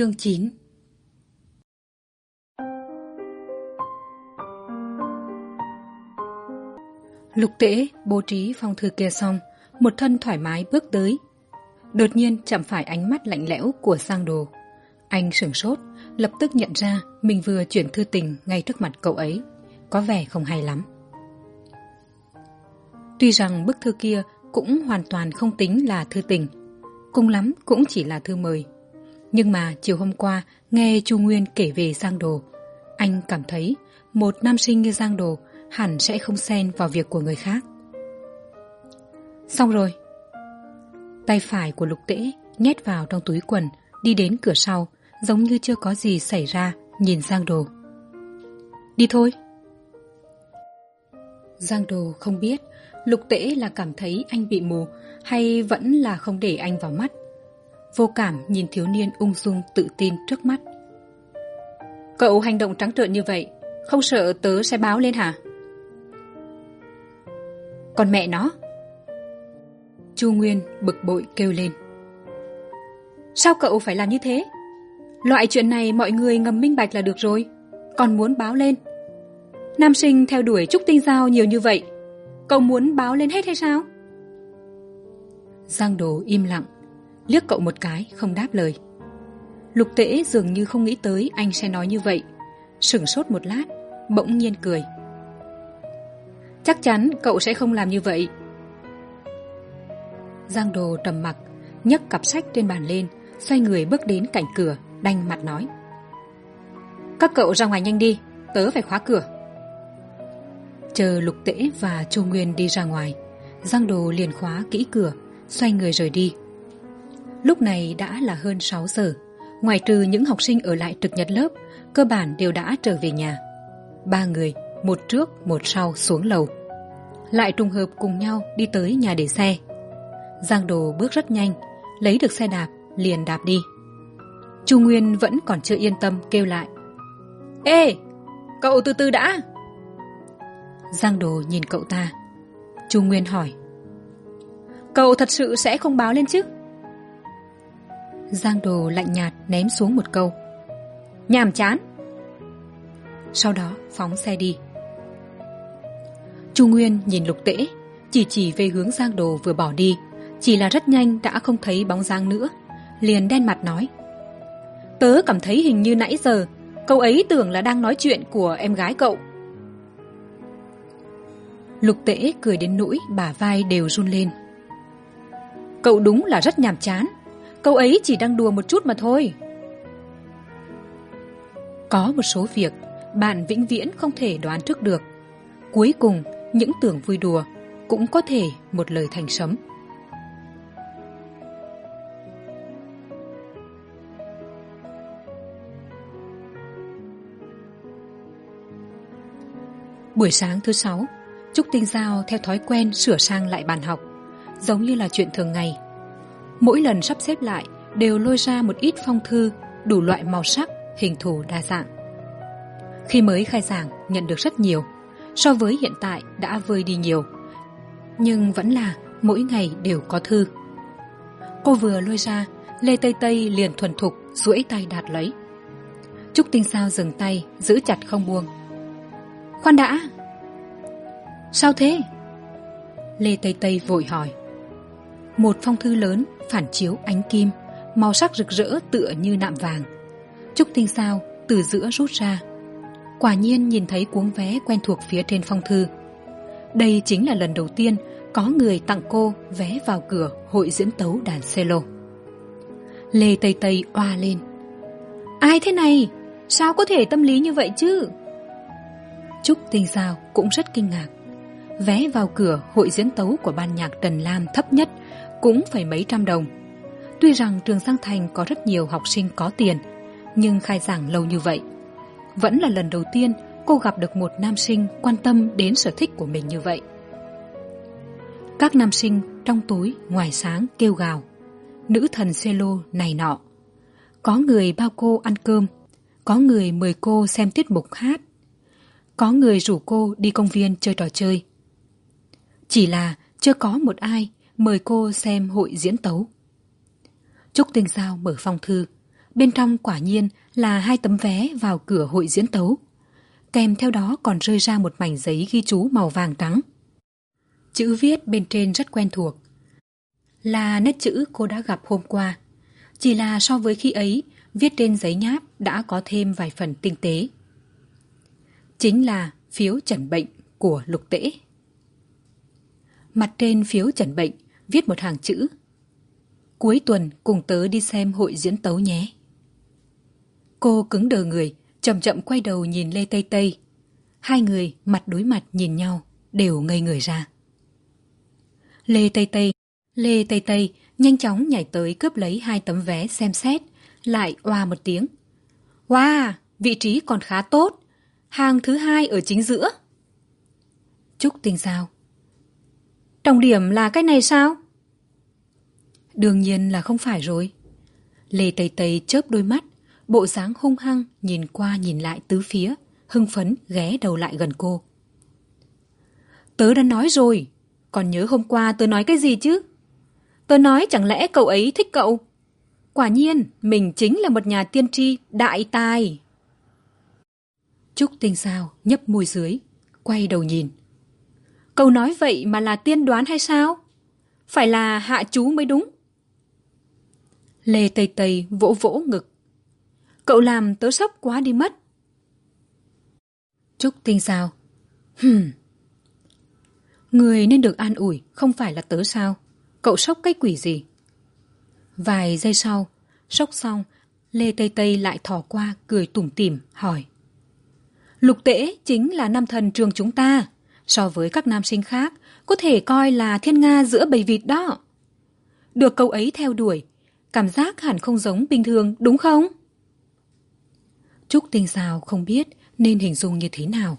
Chương chín Lục tễ bố trí phong thư kia xong, một thân thoải mái bước tới. Đột nhiên chạm phải ánh mắt lạnh lẽo của sang Đồ. Anh sửng sốt, lập tức nhận ra mình vừa chuyển thư tình ngay trước mặt cậu ấy. Có vẻ không hay lắm. Tuy rằng bức thư kia cũng hoàn toàn không tính là thư tình. Cùng lắm cũng chỉ là thư mời. Nhưng mà chiều hôm qua nghe Chu Nguyên kể về Giang Đồ. Anh cảm thấy một nam sinh như Giang Đồ hẳn sẽ không xen vào việc của người khác. Xong rồi. Tay phải của lục tễ nhét vào trong túi quần, đi đến cửa sau, giống như chưa có gì xảy ra, nhìn Giang Đồ. Đi thôi. Giang Đồ không biết lục tễ là cảm thấy anh bị mù hay vẫn là không để anh vào mắt. Vô cảm nhìn thiếu niên ung dung tự tin trước mắt. Cậu hành động trắng trợn như vậy, không sợ tớ sẽ báo lên hả? Còn mẹ nó. Chu nguyên bực bội kêu lên. Sao cậu phải làm như thế? Loại chuyện này mọi người ngầm minh bạch là được rồi còn muốn báo lên? Nam sinh theo đuổi trúc tinh giao nhiều như vậy cậu muốn báo lên hết hay sao? Giang đồ im lặng liếc cậu một cái, không đáp lời. Lục tễ dường như không nghĩ tới anh sẽ nói như vậy. Sửng sốt một lát, bỗng nhiên cười. Chắc chắn cậu sẽ không làm như vậy. Giang đồ trầm mặc, nhấc cặp sách trên bàn lên, xoay người bước đến cạnh cửa, đanh mặt nói. Các cậu ra ngoài nhanh đi, tớ phải khóa cửa. Chờ lục tễ và chu nguyên đi ra ngoài, giang đồ liền khóa kỹ cửa, xoay người rời đi lúc này đã là hơn sáu giờ. Ngoài trừ những học sinh ở lại trực nhật lớp, cơ bản đều đã trở về nhà. Ba người, một trước, một sau xuống lầu. Lại trùng hợp cùng nhau đi tới nhà để xe. Giang đồ bước rất nhanh, lấy được xe đạp, liền đạp đi. Chu nguyên vẫn còn chưa yên tâm kêu lại. Ê, cậu từ từ đã. Giang đồ nhìn cậu ta. Chu nguyên hỏi. Cậu thật sự sẽ không báo lên chứ? Giang đồ lạnh nhạt ném xuống một câu. Nhàm chán. Sau đó phóng xe đi. Chu nguyên nhìn lục tễ, chỉ chỉ về hướng giang đồ vừa bỏ đi, chỉ là rất nhanh đã không thấy bóng giang nữa, liền đen mặt nói. Tớ cảm thấy hình như nãy giờ, cậu ấy tưởng là đang nói chuyện của em gái cậu. Lục tễ cười đến nỗi bả vai đều run lên. Cậu đúng là rất nhàm chán cậu ấy chỉ đang đùa một chút mà thôi. Có một số việc bạn vĩnh viễn không thể đoán trước được. Cuối cùng, những tưởng vui đùa cũng có thể một lời thành sấm. Buổi sáng thứ sáu, trúc tinh giao theo thói quen sửa sang lại bàn học, giống như là chuyện thường ngày mỗi lần sắp xếp lại đều lôi ra một ít phong thư, đủ loại màu sắc, hình thù đa dạng. Khi mới khai giảng, nhận được rất nhiều. So với hiện tại, đã vơi đi nhiều. Nhưng vẫn là mỗi ngày đều có thư. Cô vừa lôi ra, lê tây tây liền thuần thục, duỗi tay đạt lấy. Trúc tinh sao dừng tay, giữ chặt không buông. Khoan đã! Sao thế? Lê tây tây vội hỏi một phong thư lớn phản chiếu ánh kim, màu sắc rực rỡ tựa như nạm vàng. Trúc tinh sao từ giữa rút ra. Quả nhiên nhìn thấy cuống vé quen thuộc phía trên phong thư. Đây chính là lần đầu tiên có người tặng cô vé vào cửa hội diễn tấu đàn cello. Lê tây tây oa lên. Ai thế này? Sao có thể tâm lý như vậy chứ? Trúc tinh Sao cũng rất kinh ngạc. Vé vào cửa hội diễn tấu của ban nhạc trần lam thấp nhất cũng phải mấy trăm đồng. Tuy rằng trường giang thành có rất nhiều học sinh có tiền, nhưng khai giảng lâu như vậy. Vẫn là lần đầu tiên cô gặp được một nam sinh quan tâm đến sở thích của mình như vậy. Các nam sinh trong túi ngoài sáng kêu gào, nữ thần cello này nọ, có người bao cô ăn cơm, có người mời cô xem tiết mục hát, có người rủ cô đi công viên chơi trò chơi. Chỉ là chưa có một ai mời cô xem hội diễn tấu. Trúc tinh giao mở phong thư. Bên trong quả nhiên là hai tấm vé vào cửa hội diễn tấu. Kèm theo đó còn rơi ra một mảnh giấy ghi chú màu vàng trắng. Chữ viết bên trên rất quen thuộc. Là nét chữ cô đã gặp hôm qua. Chỉ là so với khi ấy, viết trên giấy nháp đã có thêm vài phần tinh tế. Chính là phiếu chẩn bệnh của lục tễ. Mặt trên phiếu chẩn bệnh viết một hàng chữ. Cuối tuần, cùng tớ đi xem hội diễn tấu nhé. Cô cứng đờ người, chậm chậm quay đầu nhìn lê tây tây. Hai người mặt đối mặt nhìn nhau, đều ngây người ra. Lê tây tây, lê tây tây, nhanh chóng nhảy tới cướp lấy hai tấm vé xem xét, lại oa một tiếng. Wow, vị trí còn khá tốt. Hàng thứ hai ở chính giữa. Trúc tinh sao? Trọng điểm là cái này sao? Đương nhiên là không phải rồi. Lê tây tây chớp đôi mắt bộ dáng hung hăng nhìn qua nhìn lại tứ phía hưng phấn ghé đầu lại gần cô. Tớ đã nói rồi còn nhớ hôm qua tớ nói cái gì chứ? Tớ nói chẳng lẽ cậu ấy thích cậu? Quả nhiên mình chính là một nhà tiên tri đại tài. Trúc tinh sao nhấp môi dưới quay đầu nhìn cậu nói vậy mà là tiên đoán hay sao? Phải là hạ chú mới đúng. Lê tây tây vỗ vỗ ngực. Cậu làm tớ sốc quá đi mất. Trúc tinh sao hừm. Người nên được an ủi, không phải là tớ sao? Cậu sốc cái quỷ gì? Vài giây sau, sốc xong, lê tây tây lại thò qua, cười tủm tỉm, hỏi. Lục tễ chính là nam thần trường chúng ta so với các nam sinh khác, có thể coi là thiên nga giữa bầy vịt đó. Được cậu ấy theo đuổi, cảm giác hẳn không giống bình thường, đúng không? Trúc tinh sao không biết nên hình dung như thế nào.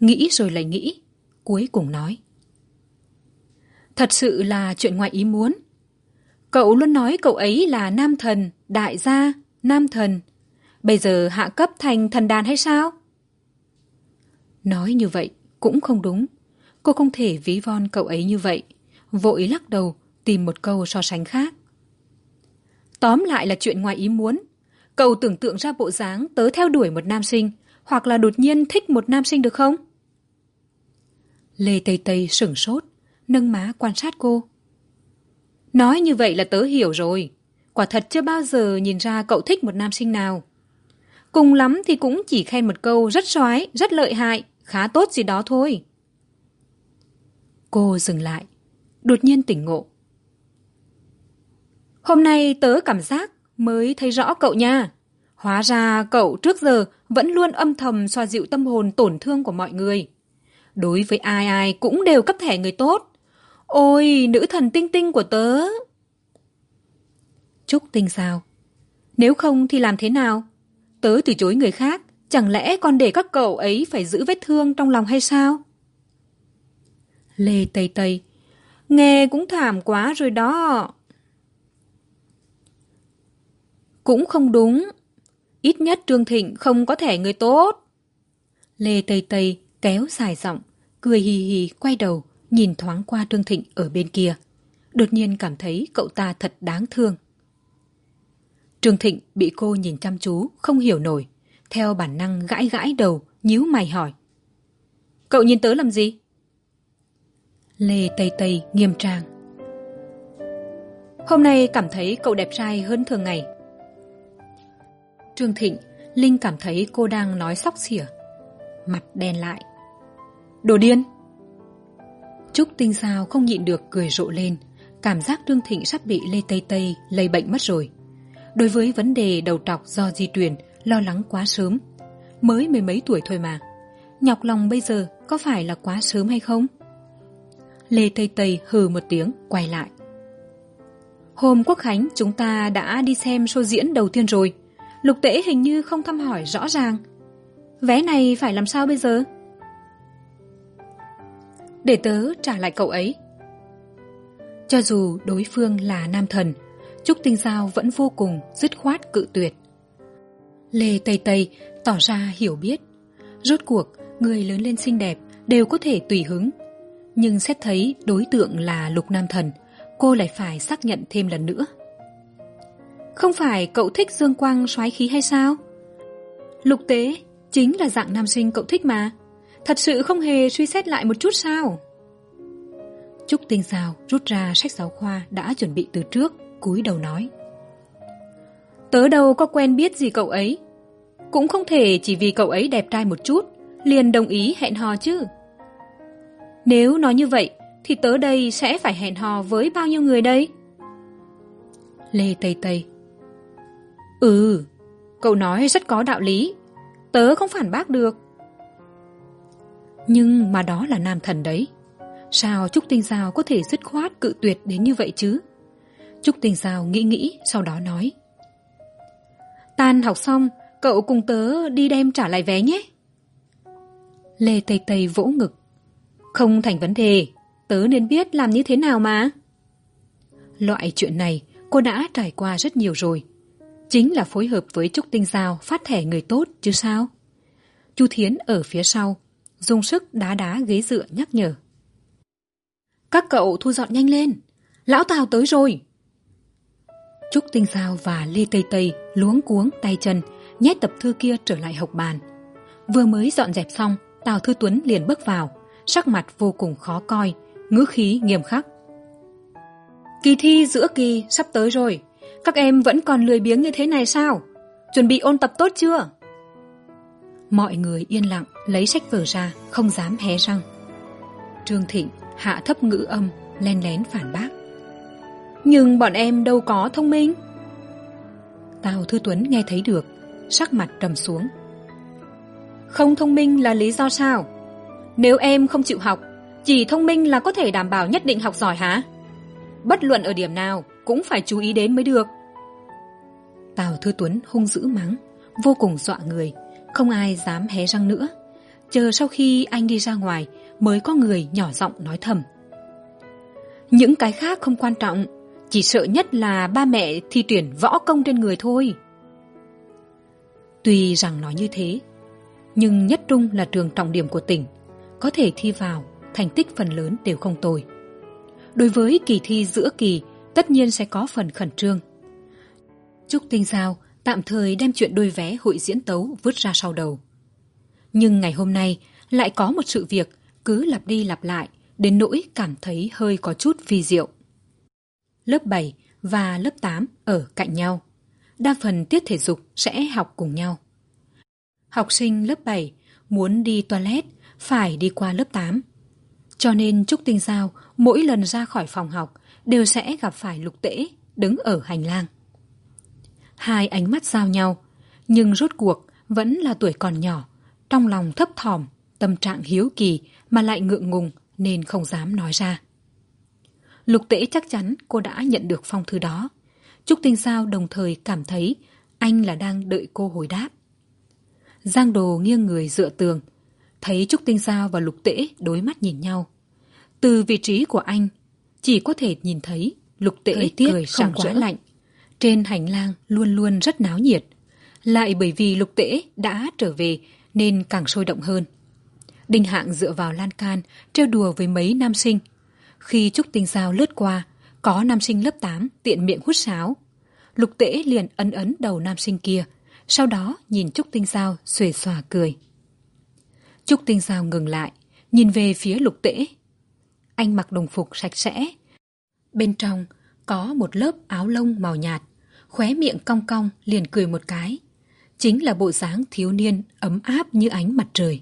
Nghĩ rồi lại nghĩ, cuối cùng nói. Thật sự là chuyện ngoài ý muốn. Cậu luôn nói cậu ấy là nam thần, đại gia, nam thần. Bây giờ hạ cấp thành thần đàn hay sao? Nói như vậy cũng không đúng. Cô không thể ví von cậu ấy như vậy. Vội lắc đầu, tìm một câu so sánh khác. Tóm lại là chuyện ngoài ý muốn. Cậu tưởng tượng ra bộ dáng tớ theo đuổi một nam sinh, hoặc là đột nhiên thích một nam sinh được không? Lê tây tây sửng sốt, nâng má quan sát cô. Nói như vậy là tớ hiểu rồi. Quả thật chưa bao giờ nhìn ra cậu thích một nam sinh nào. Cùng lắm thì cũng chỉ khen một câu rất soái rất lợi hại khá tốt gì đó thôi. Cô dừng lại, đột nhiên tỉnh ngộ. Hôm nay tớ cảm giác mới thấy rõ cậu nha. Hóa ra cậu trước giờ vẫn luôn âm thầm xoa dịu tâm hồn tổn thương của mọi người. Đối với ai ai cũng đều cấp thẻ người tốt. Ôi, nữ thần tinh tinh của tớ. Trúc tinh sao. Nếu không thì làm thế nào? Tớ từ chối người khác chẳng lẽ còn để các cậu ấy phải giữ vết thương trong lòng hay sao? Lê tây tây, nghe cũng thảm quá rồi đó. Cũng không đúng. Ít nhất trương thịnh không có thể người tốt. Lê tây tây kéo dài giọng, cười hì hì, quay đầu, nhìn thoáng qua trương thịnh ở bên kia. Đột nhiên cảm thấy cậu ta thật đáng thương. Trương thịnh bị cô nhìn chăm chú, không hiểu nổi theo bản năng gãi gãi đầu, nhíu mày hỏi. Cậu nhìn tớ làm gì? Lê tây tây nghiêm trang. Hôm nay cảm thấy cậu đẹp trai hơn thường ngày. Trương thịnh, linh cảm thấy cô đang nói sóc xỉa mặt đen lại. Đồ điên. Trúc tinh sao không nhịn được cười rộ lên. Cảm giác trương thịnh sắp bị lê tây tây lây bệnh mất rồi. Đối với vấn đề đầu trọc do di truyền lo lắng quá sớm. Mới mười mấy tuổi thôi mà. Nhọc lòng bây giờ có phải là quá sớm hay không? Lê tây tây hừ một tiếng, quay lại. Hôm quốc khánh, chúng ta đã đi xem show diễn đầu tiên rồi. Lục tễ hình như không thăm hỏi rõ ràng. Vé này phải làm sao bây giờ? Để tớ trả lại cậu ấy. Cho dù đối phương là nam thần, trúc tinh giao vẫn vô cùng dứt khoát cự tuyệt lê tây tây tỏ ra hiểu biết. Rốt cuộc, người lớn lên xinh đẹp đều có thể tùy hứng. Nhưng xét thấy đối tượng là lục nam thần, cô lại phải xác nhận thêm lần nữa. Không phải cậu thích dương quang soái khí hay sao? Lục tế chính là dạng nam sinh cậu thích mà. Thật sự không hề suy xét lại một chút sao? Trúc tinh sao rút ra sách giáo khoa đã chuẩn bị từ trước, cúi đầu nói tớ đâu có quen biết gì cậu ấy. Cũng không thể chỉ vì cậu ấy đẹp trai một chút, liền đồng ý hẹn hò chứ. Nếu nói như vậy, thì tớ đây sẽ phải hẹn hò với bao nhiêu người đây? Lê tây tây. Ừ cậu nói rất có đạo lý. Tớ không phản bác được. Nhưng mà đó là nam thần đấy. Sao trúc tinh giao có thể dứt khoát cự tuyệt đến như vậy chứ? Trúc tinh giao nghĩ nghĩ, sau đó nói tan học xong, cậu cùng tớ đi đem trả lại vé nhé. Lê tây tây vỗ ngực. Không thành vấn đề, tớ nên biết làm như thế nào mà. Loại chuyện này, cô đã trải qua rất nhiều rồi. Chính là phối hợp với trúc tinh giao phát thẻ người tốt chứ sao? Chu thiến ở phía sau, dùng sức đá đá ghế dựa nhắc nhở. Các cậu thu dọn nhanh lên, lão tào tới rồi trúc tinh giao và lê tây tây luống cuống tay chân, nhét tập thư kia trở lại học bàn. Vừa mới dọn dẹp xong, tào thư tuấn liền bước vào. Sắc mặt vô cùng khó coi, ngữ khí nghiêm khắc. Kỳ thi giữa kỳ sắp tới rồi. Các em vẫn còn lười biếng như thế này sao? Chuẩn bị ôn tập tốt chưa? Mọi người yên lặng lấy sách vở ra, không dám hé răng. Trương thịnh hạ thấp ngữ âm, len lén phản bác nhưng bọn em đâu có thông minh. Tào thư tuấn nghe thấy được sắc mặt trầm xuống. Không thông minh là lý do sao? Nếu em không chịu học chỉ thông minh là có thể đảm bảo nhất định học giỏi hả? Bất luận ở điểm nào cũng phải chú ý đến mới được. Tào thư tuấn hung dữ mắng vô cùng dọa người không ai dám hé răng nữa. Chờ sau khi anh đi ra ngoài mới có người nhỏ giọng nói thầm. Những cái khác không quan trọng chỉ sợ nhất là ba mẹ thi tuyển võ công trên người thôi. Tuy rằng nói như thế, nhưng nhất trung là trường trọng điểm của tỉnh, có thể thi vào, thành tích phần lớn đều không tồi. Đối với kỳ thi giữa kỳ, tất nhiên sẽ có phần khẩn trương. Trúc tinh giao tạm thời đem chuyện đôi vé hội diễn tấu vứt ra sau đầu. Nhưng ngày hôm nay lại có một sự việc cứ lặp đi lặp lại, đến nỗi cảm thấy hơi có chút vi diệu lớp bảy và lớp tám ở cạnh nhau. Đa phần tiết thể dục sẽ học cùng nhau. Học sinh lớp bảy muốn đi toilet phải đi qua lớp tám. Cho nên trúc tinh giao mỗi lần ra khỏi phòng học đều sẽ gặp phải lục tễ đứng ở hành lang. Hai ánh mắt giao nhau, nhưng rốt cuộc vẫn là tuổi còn nhỏ, trong lòng thấp thỏm, tâm trạng hiếu kỳ mà lại ngượng ngùng nên không dám nói ra lục tễ chắc chắn cô đã nhận được phong thư đó. Trúc tinh giao đồng thời cảm thấy anh là đang đợi cô hồi đáp. Giang đồ nghiêng người dựa tường thấy trúc tinh giao và lục tễ đối mắt nhìn nhau. Từ vị trí của anh chỉ có thể nhìn thấy lục tễ thời tiết cười không quá lạnh. Trên hành lang luôn luôn rất náo nhiệt. Lại bởi vì lục tễ đã trở về nên càng sôi động hơn. Đinh hạng dựa vào lan can trêu đùa với mấy nam sinh khi trúc tinh giao lướt qua, có nam sinh lớp tám tiện miệng hút sáo. Lục tễ liền ấn ấn đầu nam sinh kia, sau đó nhìn trúc tinh giao xuề xòa cười. Trúc tinh giao ngừng lại, nhìn về phía lục tễ. Anh mặc đồng phục sạch sẽ. Bên trong có một lớp áo lông màu nhạt, khóe miệng cong cong liền cười một cái. Chính là bộ dáng thiếu niên ấm áp như ánh mặt trời.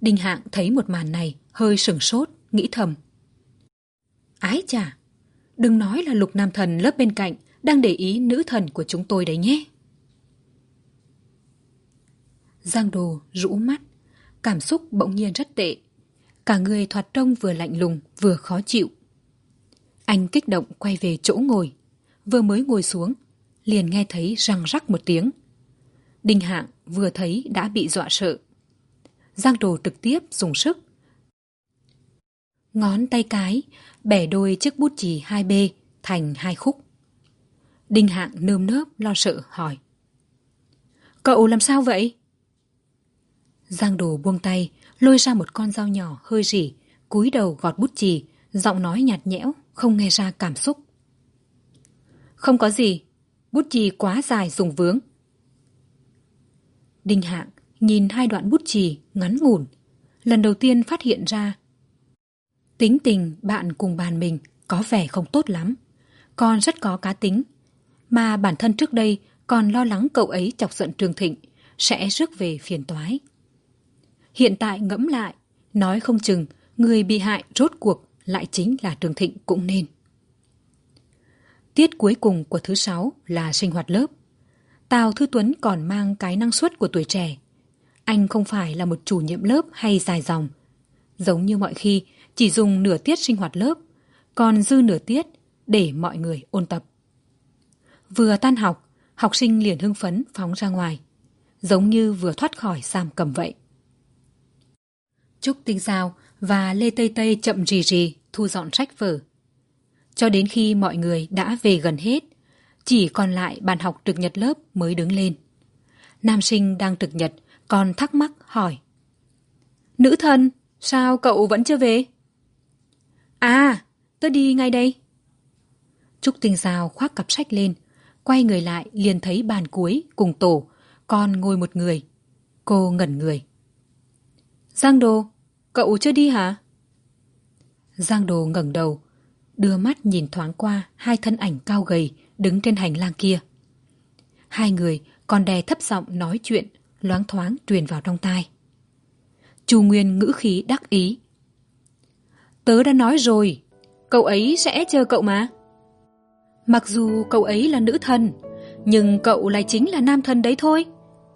Đinh hạng thấy một màn này hơi sửng sốt, nghĩ thầm ái chà, đừng nói là lục nam thần lớp bên cạnh đang để ý nữ thần của chúng tôi đấy nhé. Giang đồ rũ mắt, cảm xúc bỗng nhiên rất tệ. Cả người thoạt trông vừa lạnh lùng, vừa khó chịu. Anh kích động quay về chỗ ngồi, vừa mới ngồi xuống, liền nghe thấy răng rắc một tiếng. Đinh hạng vừa thấy đã bị dọa sợ. Giang đồ trực tiếp dùng sức ngón tay cái, bẻ đôi chiếc bút chì hai b thành hai khúc. Đinh hạng nơm nớp lo sợ hỏi, cậu làm sao vậy? Giang đồ buông tay, lôi ra một con dao nhỏ hơi rỉ, cúi đầu gọt bút chì, giọng nói nhạt nhẽo, không nghe ra cảm xúc. Không có gì, bút chì quá dài dùng vướng. Đinh hạng nhìn hai đoạn bút chì ngắn ngủn, lần đầu tiên phát hiện ra tính tình bạn cùng bàn mình có vẻ không tốt lắm. Con rất có cá tính. Mà bản thân trước đây còn lo lắng cậu ấy chọc giận trương thịnh sẽ rước về phiền toái. Hiện tại ngẫm lại, nói không chừng người bị hại rốt cuộc lại chính là trương thịnh cũng nên. Tiết cuối cùng của thứ sáu là sinh hoạt lớp. Tào thư tuấn còn mang cái năng suất của tuổi trẻ. Anh không phải là một chủ nhiệm lớp hay dài dòng. Giống như mọi khi chỉ dùng nửa tiết sinh hoạt lớp, còn dư nửa tiết để mọi người ôn tập. Vừa tan học học sinh liền hưng phấn phóng ra ngoài, giống như vừa thoát khỏi giam cầm vậy. Trúc tinh giao và lê tây tây chậm rì rì thu dọn sách vở. Cho đến khi mọi người đã về gần hết, chỉ còn lại bàn học trực nhật lớp mới đứng lên. Nam sinh đang trực nhật còn thắc mắc hỏi, nữ thần, sao cậu vẫn chưa về? À tôi đi ngay đây. Trúc tinh giao khoác cặp sách lên, quay người lại liền thấy bàn cuối cùng tổ còn ngồi một người, cô ngẩn người. Giang đồ, cậu chưa đi hả? Giang đồ ngẩng đầu, đưa mắt nhìn thoáng qua hai thân ảnh cao gầy đứng trên hành lang kia. Hai người còn đè thấp giọng nói chuyện, loáng thoáng truyền vào trong tai. Chu nguyên ngữ khí đắc ý tớ đã nói rồi. Cậu ấy sẽ chờ cậu mà. Mặc dù cậu ấy là nữ thần, nhưng cậu lại chính là nam thần đấy thôi.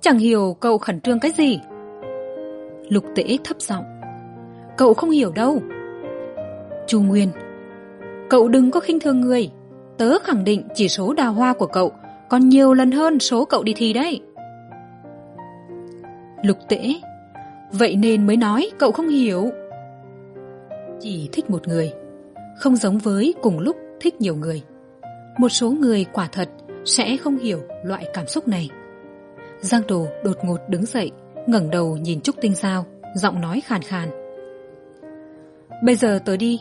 Chẳng hiểu cậu khẩn trương cái gì. Lục tễ thấp giọng. Cậu không hiểu đâu. Chu nguyên. Cậu đừng có khinh thường người. Tớ khẳng định chỉ số đào hoa của cậu còn nhiều lần hơn số cậu đi thi đấy. Lục tễ. Vậy nên mới nói cậu không hiểu chỉ thích một người, không giống với cùng lúc thích nhiều người. Một số người quả thật sẽ không hiểu loại cảm xúc này. Giang đồ đột ngột đứng dậy, ngẩng đầu nhìn trúc tinh giao, giọng nói khàn khàn. Bây giờ tớ đi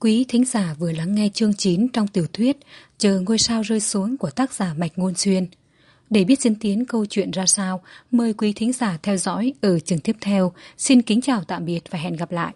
Quý thính giả vừa lắng nghe chương chín trong tiểu thuyết Chờ ngôi sao rơi xuống của tác giả Mạch Ngôn Xuyên. Để biết diễn tiến câu chuyện ra sao, mời quý thính giả theo dõi ở chương tiếp theo. Xin kính chào tạm biệt và hẹn gặp lại.